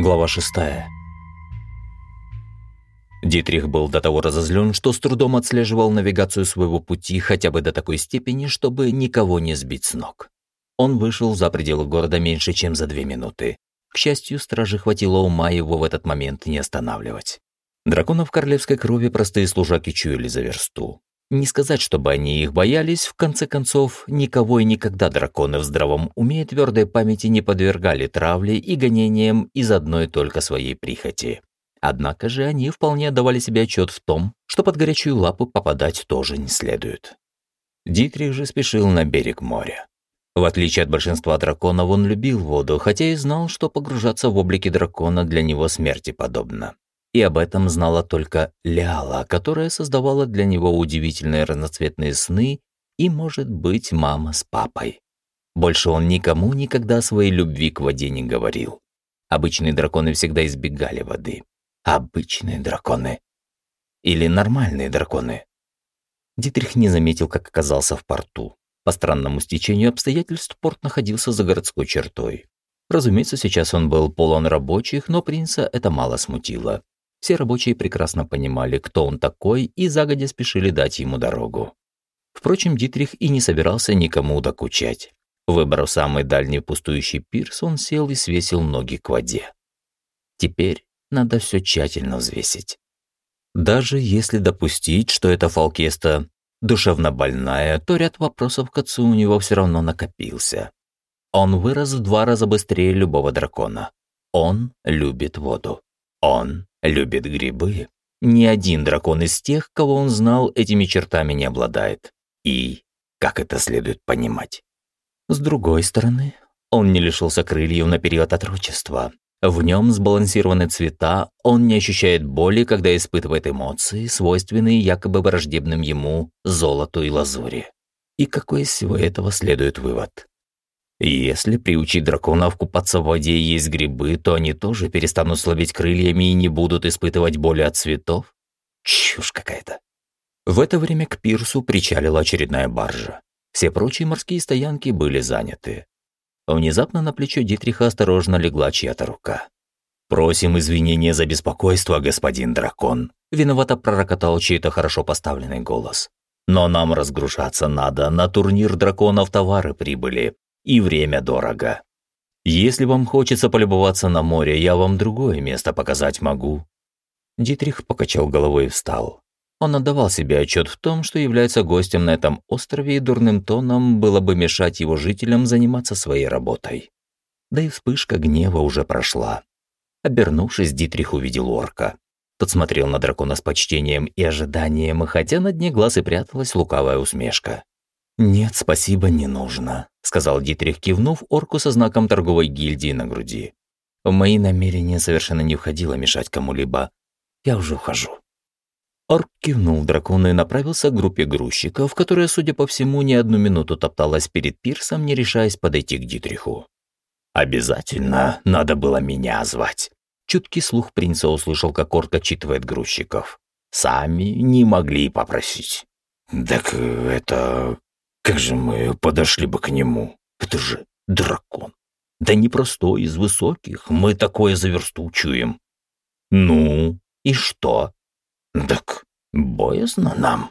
Глава 6. Дитрих был до того разозлен, что с трудом отслеживал навигацию своего пути хотя бы до такой степени, чтобы никого не сбить с ног. Он вышел за пределы города меньше, чем за две минуты. К счастью, стражи хватило ума его в этот момент не останавливать. Драконов королевской крови простые служаки чуяли за версту. Не сказать, чтобы они их боялись, в конце концов, никого и никогда драконы в здравом уме и твердой памяти не подвергали травле и гонениям из одной только своей прихоти. Однако же они вполне давали себе отчет в том, что под горячую лапу попадать тоже не следует. Дитрих же спешил на берег моря. В отличие от большинства драконов, он любил воду, хотя и знал, что погружаться в облики дракона для него смерти подобно и об этом знала только Ляла, которая создавала для него удивительные разноцветные сны и, может быть, мама с папой. Больше он никому никогда о своей любви к воде не говорил. Обычные драконы всегда избегали воды. Обычные драконы. Или нормальные драконы. Дитрих не заметил, как оказался в порту. По странному стечению обстоятельств порт находился за городской чертой. Разумеется, сейчас он был полон рабочих, но принца это мало смутило. Все рабочие прекрасно понимали, кто он такой, и загодя спешили дать ему дорогу. Впрочем, Дитрих и не собирался никому докучать. Выбрав самый дальний пустующий пирс, он сел и свесил ноги к воде. Теперь надо все тщательно взвесить. Даже если допустить, что эта Фалкеста душевно больная, то ряд вопросов к отцу у него все равно накопился. Он вырос в два раза быстрее любого дракона. Он любит воду. Он любит грибы. Ни один дракон из тех, кого он знал, этими чертами не обладает. И как это следует понимать? С другой стороны, он не лишился крыльев на период отрочества. В нем сбалансированы цвета, он не ощущает боли, когда испытывает эмоции, свойственные якобы враждебным ему золоту и лазури. И какой из всего этого следует вывод? Если приучить драконов купаться в воде и есть грибы, то они тоже перестанут слабить крыльями и не будут испытывать боли от цветов? Чушь какая-то. В это время к пирсу причалила очередная баржа. Все прочие морские стоянки были заняты. Внезапно на плечо Дитриха осторожно легла чья-то рука. «Просим извинения за беспокойство, господин дракон», – виновато пророкотал чей-то хорошо поставленный голос. «Но нам разгружаться надо, на турнир драконов товары прибыли, и время дорого. Если вам хочется полюбоваться на море, я вам другое место показать могу». Дитрих покачал головой и встал. Он отдавал себе отчет в том, что является гостем на этом острове, и дурным тоном было бы мешать его жителям заниматься своей работой. Да и вспышка гнева уже прошла. Обернувшись, Дитрих увидел орка. Тот смотрел на дракона с почтением и ожиданием, хотя на дне глаз и пряталась лукавая усмешка. «Нет, спасибо, не нужно», — сказал Дитрих, кивнув орку со знаком торговой гильдии на груди. «В мои намерения совершенно не входило мешать кому-либо. Я уже ухожу». Орк кивнул дракону и направился к группе грузчиков, которая, судя по всему, не одну минуту топталась перед пирсом, не решаясь подойти к Дитриху. «Обязательно надо было меня звать». Чуткий слух принца услышал, как орк отчитывает грузчиков. «Сами не могли попросить». «Так это... Как же мы подошли бы к нему? Это же дракон. Да не простой, из высоких. Мы такое за версту чуем. Ну, и что? Так боязно нам.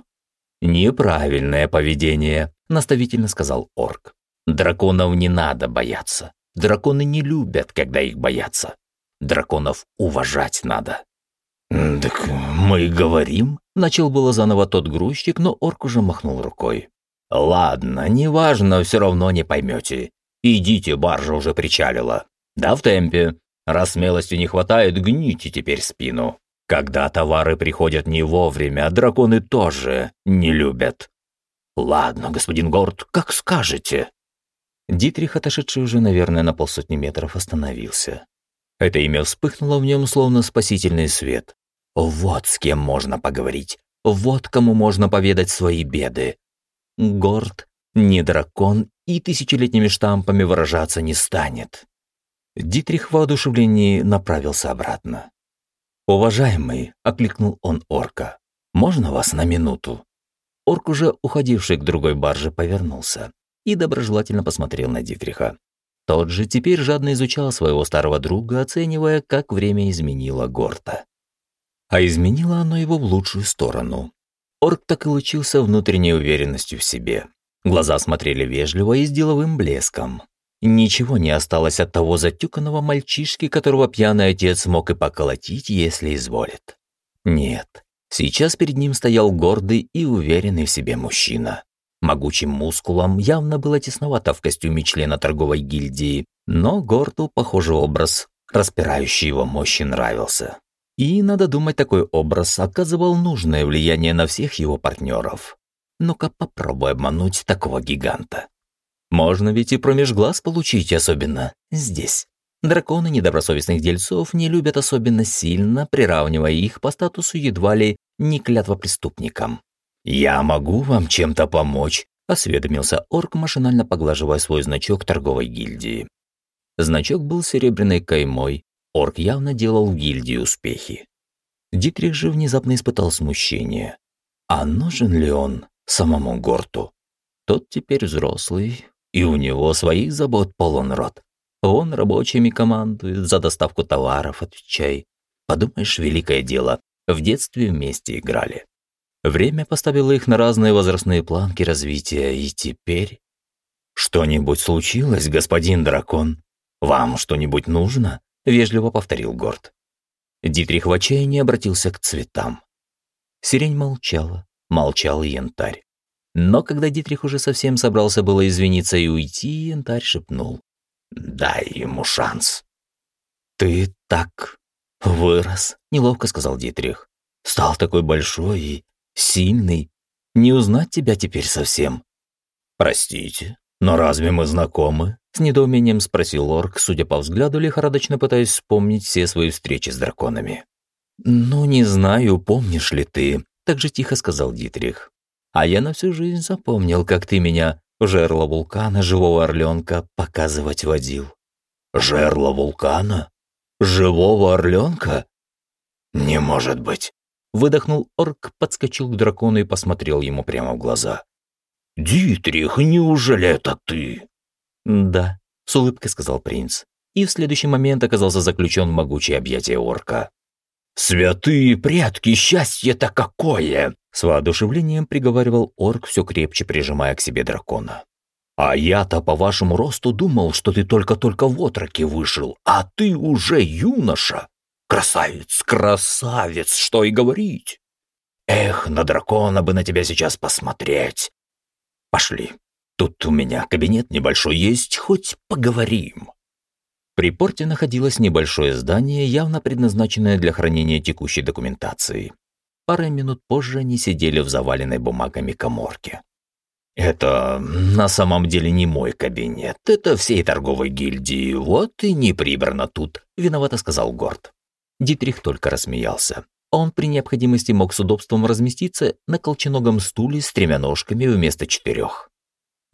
Неправильное поведение, наставительно сказал орк. Драконов не надо бояться. Драконы не любят, когда их боятся. Драконов уважать надо. «Так мы говорим», — начал было заново тот грузчик, но орк уже махнул рукой. «Ладно, неважно, все равно не поймете. Идите, баржа уже причалила. Да в темпе. Раз смелости не хватает, гните теперь спину. Когда товары приходят не вовремя, драконы тоже не любят. Ладно, господин Горд, как скажете». Дитрих, отошедший уже, наверное, на полсотни метров, остановился. Это имя вспыхнуло в нем, словно спасительный свет. Вот с кем можно поговорить. Вот кому можно поведать свои беды горд, не дракон и тысячелетними штампами выражаться не станет. Дитрих в воодушевлении направился обратно. «Уважаемый», — окликнул он орка, — «можно вас на минуту?» Орк, уже уходивший к другой барже, повернулся и доброжелательно посмотрел на Дитриха. Тот же теперь жадно изучал своего старого друга, оценивая, как время изменило Горта. А изменило оно его в лучшую сторону. Орк так и лучился внутренней уверенностью в себе. Глаза смотрели вежливо и с деловым блеском. Ничего не осталось от того затюканного мальчишки, которого пьяный отец мог и поколотить, если изволит. Нет, сейчас перед ним стоял гордый и уверенный в себе мужчина. Могучим мускулом явно было тесновато в костюме члена торговой гильдии, но Горту, похоже, образ, распирающий его мощи, нравился. И, надо думать, такой образ оказывал нужное влияние на всех его партнеров. Ну-ка попробуй обмануть такого гиганта. Можно ведь и промеж глаз получить, особенно здесь. Драконы недобросовестных дельцов не любят особенно сильно, приравнивая их по статусу едва ли не клятвопреступникам. «Я могу вам чем-то помочь?» – осведомился орк, машинально поглаживая свой значок торговой гильдии. Значок был серебряной каймой, орк явно делал в гильдии успехи. Дитрих же внезапно испытал смущение. А нужен ли он самому Горту? Тот теперь взрослый, и у него своих забот полон рот. Он рабочими командует, за доставку товаров отвечай. Подумаешь, великое дело, в детстве вместе играли. Время поставило их на разные возрастные планки развития, и теперь... «Что-нибудь случилось, господин дракон? Вам что-нибудь нужно?» — вежливо повторил Горд. Дитрих в отчаянии обратился к цветам. Сирень молчала, молчал янтарь. Но когда Дитрих уже совсем собрался было извиниться и уйти, янтарь шепнул. «Дай ему шанс». «Ты так вырос», — неловко сказал Дитрих. «Стал такой большой и сильный. Не узнать тебя теперь совсем». «Простите, но разве мы знакомы?» С недоумением спросил Орк, судя по взгляду, лихорадочно пытаясь вспомнить все свои встречи с драконами. «Ну, не знаю, помнишь ли ты», — так же тихо сказал Дитрих. «А я на всю жизнь запомнил, как ты меня жерло вулкана живого орленка показывать водил». «Жерло вулкана? Живого орленка? Не может быть!» Выдохнул орк, подскочил к дракону и посмотрел ему прямо в глаза. «Дитрих, неужели это ты?» «Да», — с улыбкой сказал принц, и в следующий момент оказался заключен в могучее объятие орка. «Святые предки, счастье-то какое!» С воодушевлением приговаривал орк, все крепче прижимая к себе дракона. «А я-то по вашему росту думал, что ты только-только в отроке вышел, а ты уже юноша!» Красавец, красавец, что и говорить. Эх, на дракона бы на тебя сейчас посмотреть. Пошли. Тут у меня кабинет небольшой есть, хоть поговорим. При порте находилось небольшое здание, явно предназначенное для хранения текущей документации. Парой минут позже они сидели в заваленной бумагами коморке. «Это на самом деле не мой кабинет, это всей торговой гильдии, вот и не прибрано тут», — виновато сказал Горд. Дитрих только рассмеялся. Он при необходимости мог с удобством разместиться на колченогом стуле с тремя ножками вместо четырех.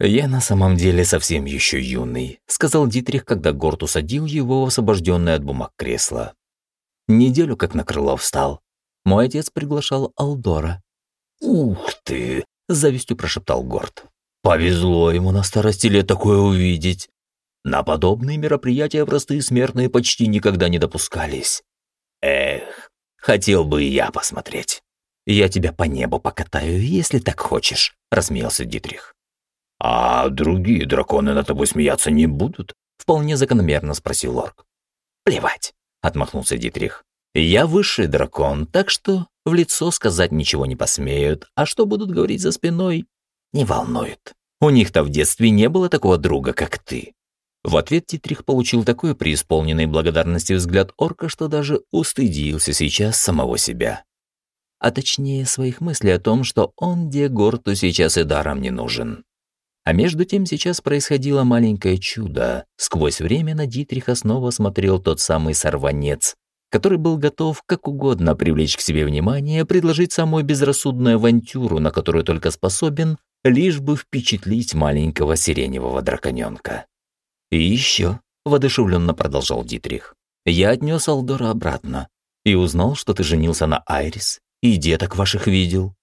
«Я на самом деле совсем еще юный», — сказал Дитрих, когда Горд усадил его в освобожденное от бумаг кресло. Неделю как на крыло встал. Мой отец приглашал Алдора. «Ух ты!» — с завистью прошептал Горд. «Повезло ему на старости лет такое увидеть. На подобные мероприятия простые смертные почти никогда не допускались. Эх, хотел бы и я посмотреть. Я тебя по небу покатаю, если так хочешь, рассмеялся Дитрих. А другие драконы над тобой смеяться не будут? Вполне закономерно спросил Лорк. Плевать, отмахнулся Дитрих. Я высший дракон, так что в лицо сказать ничего не посмеют, а что будут говорить за спиной, не волнует. У них-то в детстве не было такого друга, как ты. В ответ Титрих получил такой преисполненный благодарности взгляд орка, что даже устыдился сейчас самого себя. А точнее своих мыслей о том, что он Дегорту сейчас и даром не нужен. А между тем сейчас происходило маленькое чудо. Сквозь время на Дитриха снова смотрел тот самый сорванец, который был готов как угодно привлечь к себе внимание, предложить самую безрассудную авантюру, на которую только способен, лишь бы впечатлить маленького сиреневого драконёнка. «И еще», – воодушевленно продолжал Дитрих, – «я отнес Алдора обратно и узнал, что ты женился на Айрис и деток ваших видел».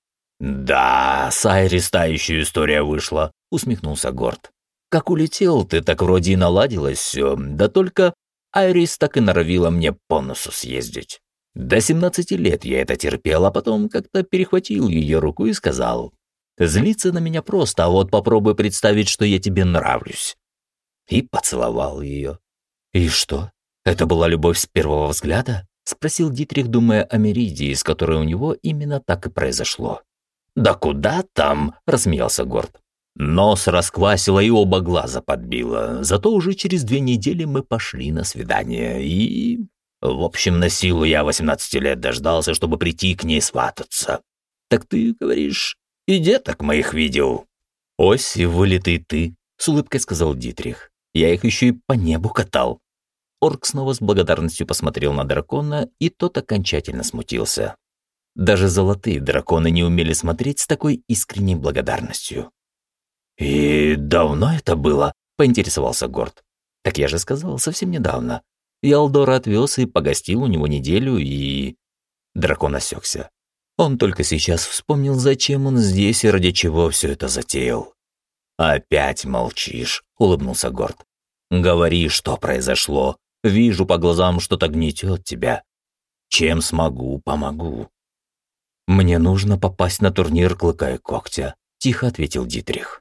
«Да, с Айрис та еще история вышла», – усмехнулся Горд. Как улетел ты, так вроде и наладилось все, да только Айрис так и норовила мне по носу съездить. До 17 лет я это терпел, а потом как-то перехватил ее руку и сказал, «Злиться на меня просто, а вот попробуй представить, что я тебе нравлюсь». И поцеловал ее. «И что? Это была любовь с первого взгляда?» — спросил Дитрих, думая о Меридии, с которой у него именно так и произошло. «Да куда там?» — рассмеялся Горд. Нос расквасило и оба глаза подбило. Зато уже через две недели мы пошли на свидание. И... В общем, на силу я 18 лет дождался, чтобы прийти к ней свататься. Так ты, говоришь, и деток моих видел. Ось и вылитый ты, с улыбкой сказал Дитрих. Я их еще и по небу катал. Орк снова с благодарностью посмотрел на дракона, и тот окончательно смутился. Даже золотые драконы не умели смотреть с такой искренней благодарностью. «И давно это было?» – поинтересовался Горд. «Так я же сказал, совсем недавно. Я Алдора отвез и погостил у него неделю, и...» Дракон осекся. Он только сейчас вспомнил, зачем он здесь и ради чего все это затеял. «Опять молчишь», — улыбнулся Горд. «Говори, что произошло. Вижу по глазам, что-то гнетет тебя. Чем смогу, помогу». «Мне нужно попасть на турнир Клыка и Когтя», — тихо ответил Дитрих.